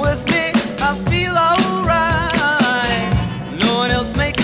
with me, I feel alright. No one else makes